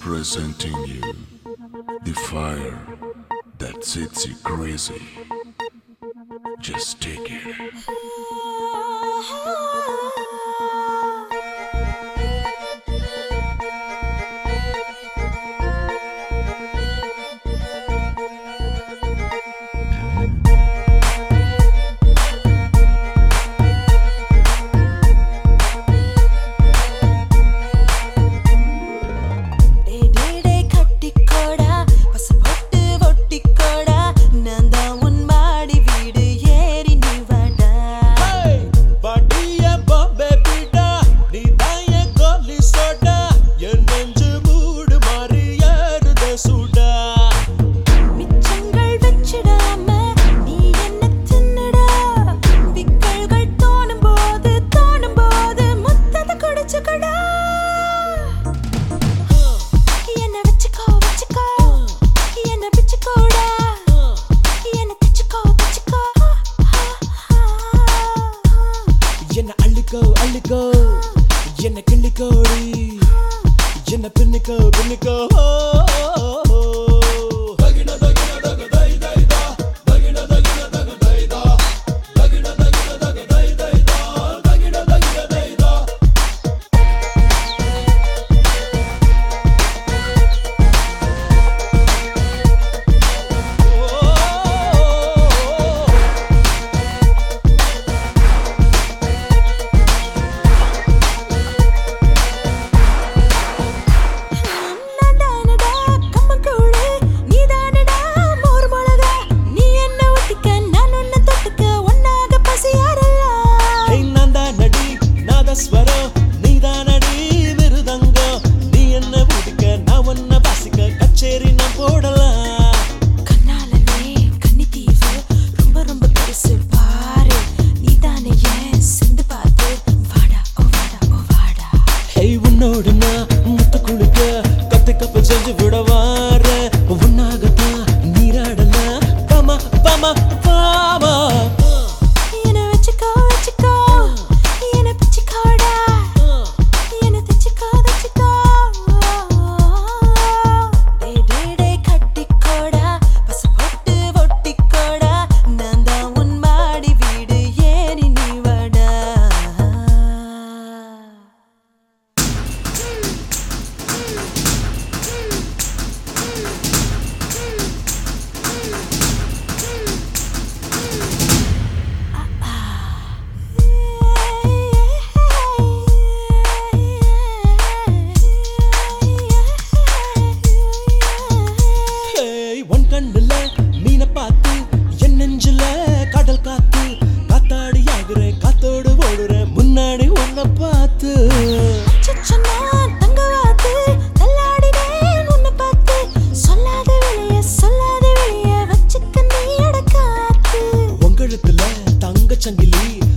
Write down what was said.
Presenting you the fire that sets you crazy. Just take it. அள்ளிக்கோ அள்ளிக்கோ. என்ன கிள்ளிக்கோடி. என்ன பின்னுக்கோ பின்னுக்கோ. தப்பு செஞ்சு விடவா? ಚಂಗಿಲಿ